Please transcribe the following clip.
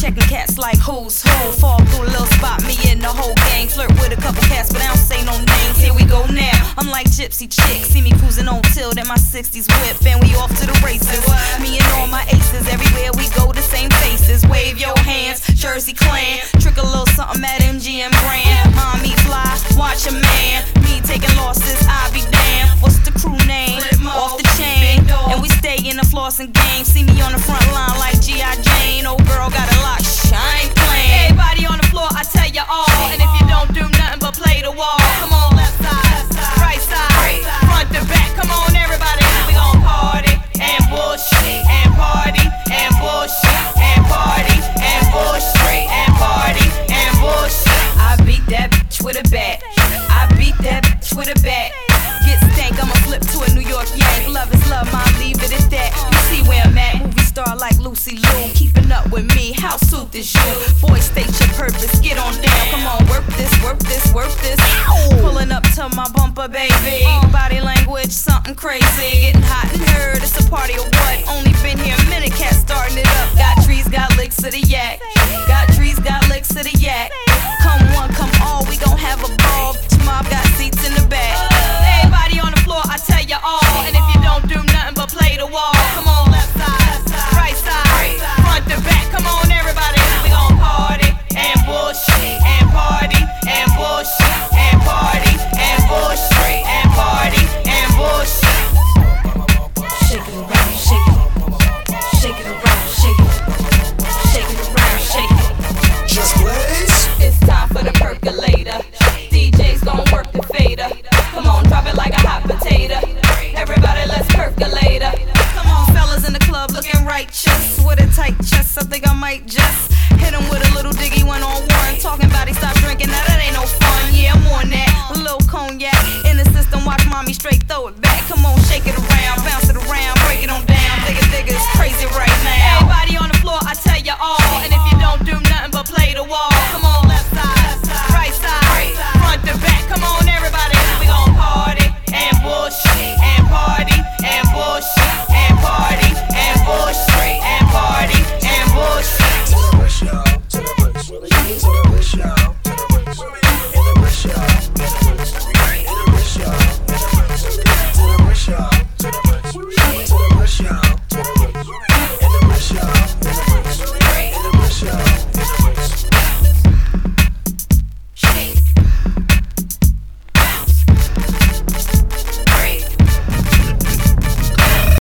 Checking cats like who's who. Fall through a little spot, me in the whole gang. Flirt with a couple cats, but I don't say no names. Here we go now. I'm like gypsy chick. See me cruising on tilt in my 60s whip, and we off to the races. Me and all my aces, everywhere we go, the same faces. Wave your hands, Jersey clan. Trick a little something at MGM Grand. Mommy fly, watch a man. Me taking losses, I be damn. What's the crew name? Off the chain. And we stay in the flossing game. See me on the front line like G.I. how sooth is you? Boy, state your purpose, get on down. Come on, work this, work this, work this. Pulling up to my bumper, baby. Body language, something crazy. Getting hot and it's a party what? Righteous. With a tight chest, I think I might just hit him with a little diggy one on one. Talking about he stop drinking, now that ain't no fun. Yeah, I'm on that. A little cognac in the system, watch mommy straight throw it back. Come on, shake it around.